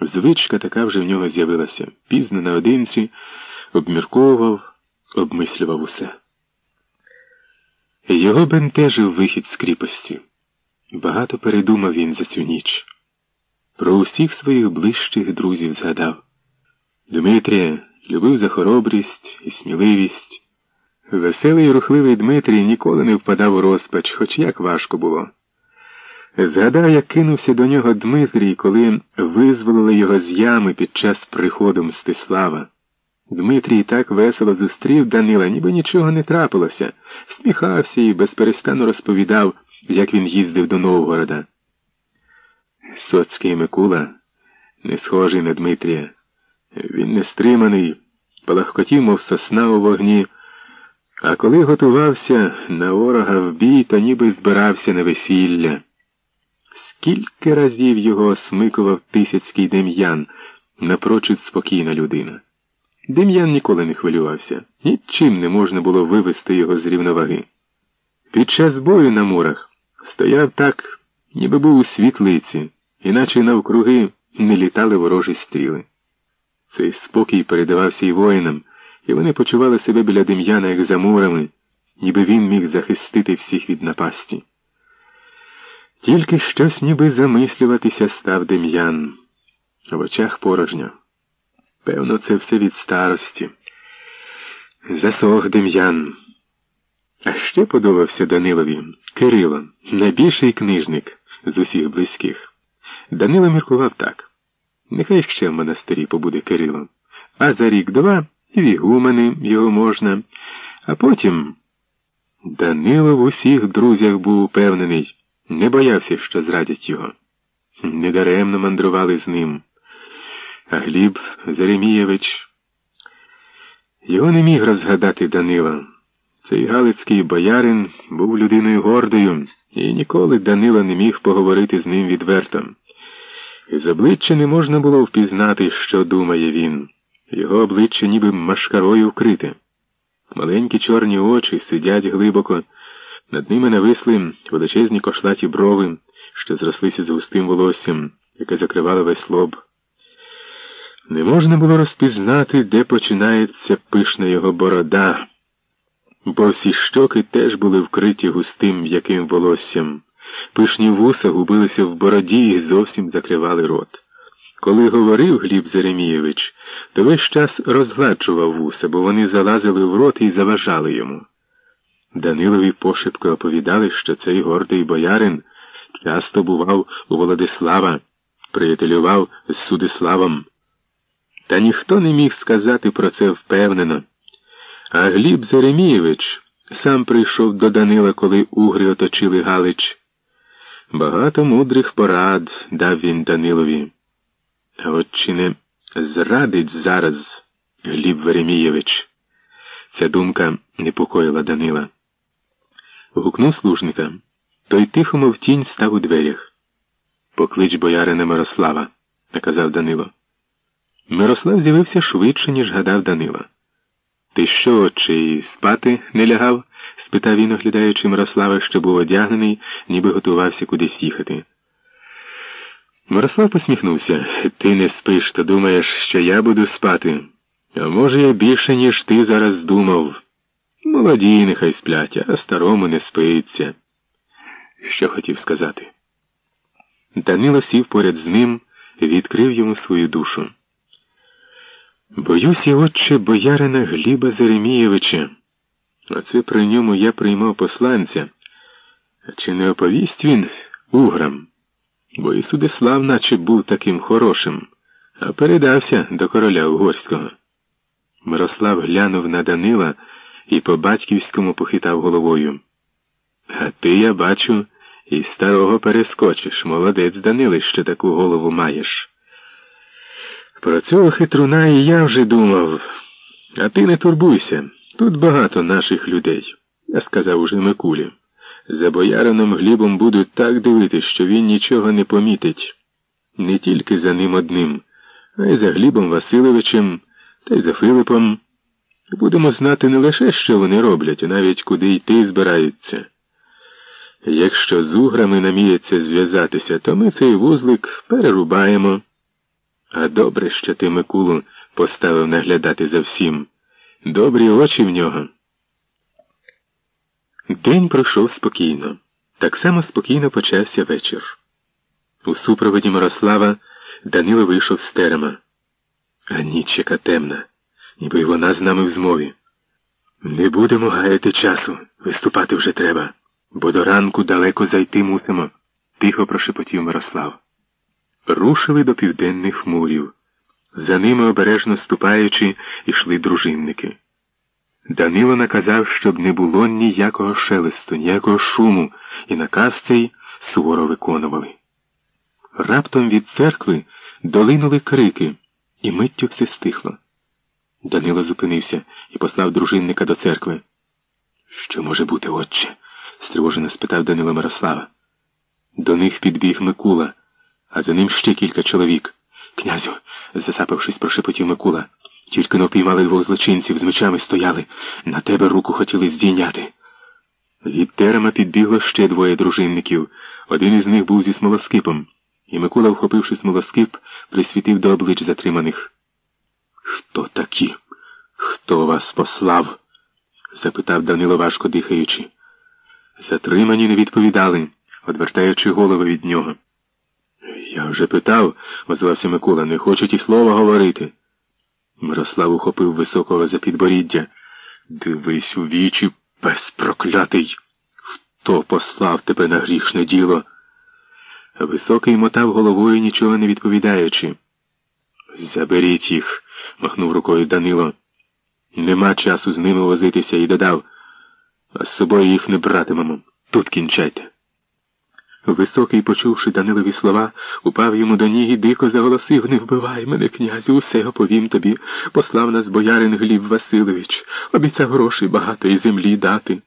Звичка така вже в нього з'явилася. Пізно наодинці, обмірковував, обмислював усе. Його бентежив вихід з кріпості. Багато передумав він за цю ніч. Про усіх своїх ближчих друзів згадав. Дмитрія любив за хоробрість і сміливість. Веселий і рухливий Дмитрій ніколи не впадав у розпач, хоч як важко було. Згадав, як кинувся до нього Дмитрій, коли визволили його з ями під час приходу Мстислава. Дмитрій так весело зустрів Данила, ніби нічого не трапилося, всміхався і безперестану розповідав, як він їздив до Новгорода. Соцький Микула не схожий на Дмитрія. Він не стриманий, палахкотів, мов сосна у вогні, а коли готувався на ворога в бій, то ніби збирався на весілля. Скільки разів його осмикував Тисяцький Дем'ян, напрочуд спокійна людина. Дем'ян ніколи не хвилювався, нічим не можна було вивести його з рівноваги. Під час бою на мурах стояв так, ніби був у світлиці, іначе навкруги не літали ворожі стріли. Цей спокій передавався й воїнам, і вони почували себе біля Дем'яна, як за мурами, ніби він міг захистити всіх від напасті. Тільки щось ніби замислюватися став Дем'ян. В очах порожньо. Певно, це все від старості. Засох Дем'ян. А ще подобався Данилові Кирило, найбільший книжник з усіх близьких. Данило міркував так. Нехай ще в монастирі побуде Кирило. А за рік-два і вігумени його можна. А потім Данило в усіх друзях був упевнений, не боявся, що зрадять його. Недаремно мандрували з ним. А Гліб Заремієвич. Його не міг розгадати Данила. Цей Галицький боярин був людиною гордою, і ніколи Данила не міг поговорити з ним відверто. З обличчя не можна було впізнати, що думає він. Його обличчя ніби машкарою вкрите. Маленькі чорні очі сидять глибоко, над ними нависли величезні кошлаті брови, що зрослися з густим волоссям, яке закривало весь лоб. Не можна було розпізнати, де починається пишна його борода, бо всі щоки теж були вкриті густим м'яким волоссям. Пишні вуса губилися в бороді і зовсім закривали рот. Коли говорив Гліб Зеремійович, то весь час розгладжував вуса, бо вони залазили в рот і заважали йому. Данилові пошепки оповідали, що цей гордий боярин часто бував у Володислава, приятелював з Судиславом. Та ніхто не міг сказати про це впевнено. А Гліб Зеремійович сам прийшов до Данила, коли угри оточили Галич. Багато мудрих порад дав він Данилові. А от чи не зрадить зараз Гліб Веремієвич? Ця думка непокоїла Данила. Гукнув служника. Той тихо, мов тінь, став у дверях. Поклич боярина Мирослава, наказав Данило. Мирослав з'явився швидше, ніж гадав Данила. Ти що, чи спати не лягав? спитав він, оглядаючи Мирослава, що був одягнений, ніби готувався кудись їхати. Мирослав посміхнувся. Ти не спиш, то думаєш, що я буду спати. А може, я більше, ніж ти зараз здумав. Молоді, нехай сплять, а старому не спиться. Що хотів сказати? Данило сів поряд з ним, відкрив йому свою душу. Боюся, отче, боярина Гліба Зеремійовича. Оце при ньому я приймав посланця. Чи не оповість він уграм? Бо і Судислав наче був таким хорошим, а передався до короля Угорського. Мирослав глянув на Данила і по батьківському похитав головою. А ти, я бачу, і старого перескочиш. Молодець Данили, що таку голову маєш. Про цього хитруна і я вже думав, а ти не турбуйся. Тут багато наших людей. Я сказав уже Микулі. За боярином Глібом будуть так дивитись, що він нічого не помітить. Не тільки за ним одним, а й за Глібом Васильовичем та й за Филипом. Будемо знати не лише, що вони роблять, а навіть куди йти збираються. Якщо з уграми наміється зв'язатися, то ми цей вузлик перерубаємо. А добре, що ти Микулу поставив наглядати за всім. Добрі очі в нього. День пройшов спокійно. Так само спокійно почався вечір. У супроводі Мирослава Данило вийшов з терема. А ніч яка темна, ніби вона з нами в змові. Не будемо гаяти часу, виступати вже треба, бо до ранку далеко зайти мусимо, тихо прошепотів Мирослав. Рушили до південних хмурів. За ними, обережно ступаючи, йшли дружинники. Данило наказав, щоб не було ніякого шелесту, ніякого шуму, і наказ цей суворо виконували. Раптом від церкви долинули крики, і миттю все стихло. Данило зупинився і послав дружинника до церкви. Що може бути, отче? стривожено спитав Данило Мирослава. До них підбіг Микула, а за ним ще кілька чоловік. Князю, засапавшись, прошепотів Микула. Тільки но піймали двох злочинців, з мечами стояли, на тебе руку хотіли здійняти. Від терема підбігло ще двоє дружинників. Один із них був зі смолоскипом, і Микола, вхопивши смолоскип, присвітив до облич затриманих. Хто такі? Хто вас послав? запитав Данило важко дихаючи. Затримані не відповідали, одвертаючи голову від нього. Я вже питав, озвався Микола, не хочуть і слова говорити. Мирослав ухопив високого за підборіддя. Дивись у вічі, безпроклятий. Хто послав тебе на грішне діло? Високий мотав головою, нічого не відповідаючи. Заберіть їх, махнув рукою Данило. Нема часу з ними возитися і додав, а з собою їх не братимемо. Тут кінчайте. Високий, почувши Данилові слова, упав йому до ніг і дико заголосив Не вбивай мене, князю, усе оповім тобі. Послав нас боярин Гліб Васильович, обіцяв грошей багато і землі дати.